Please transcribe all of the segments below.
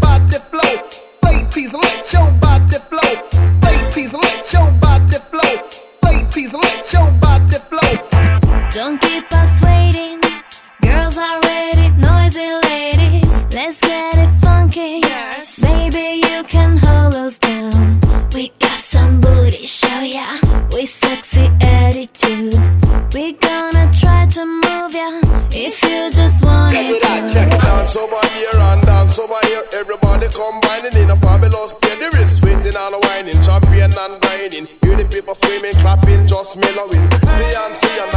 body flow. Body flow. Body flow. Body flow. Don't keep us waiting. Girls are ready, noisy ladies. Let's get it funky. You can hold us down. We got some booty, show ya. We sexy attitude. Everybody combining in a fabulous play. Wrist sweating and whining, champion and grinding. Hear the people screaming, clapping, just mellowing. See and see and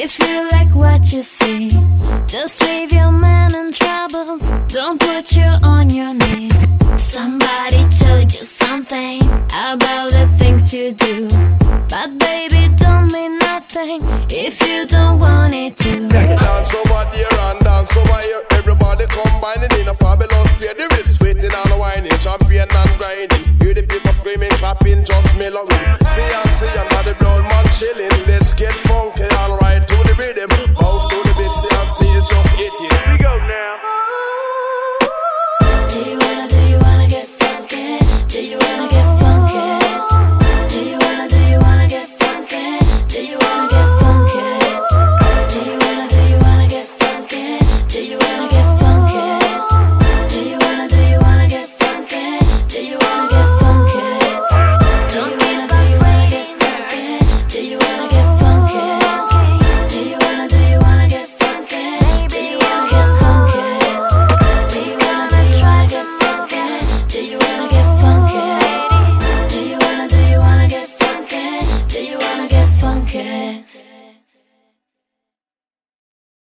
If you like what you see, just leave your man in troubles. Don't put you on your knees. Somebody told you something about the things you do. But baby, don't mean nothing if you don't want it to. Dance over there and dance over here. Everybody combining in a fabulous pair. The wrist waiting and whining, champion and grinding. Hear the people screaming, clapping, jumping.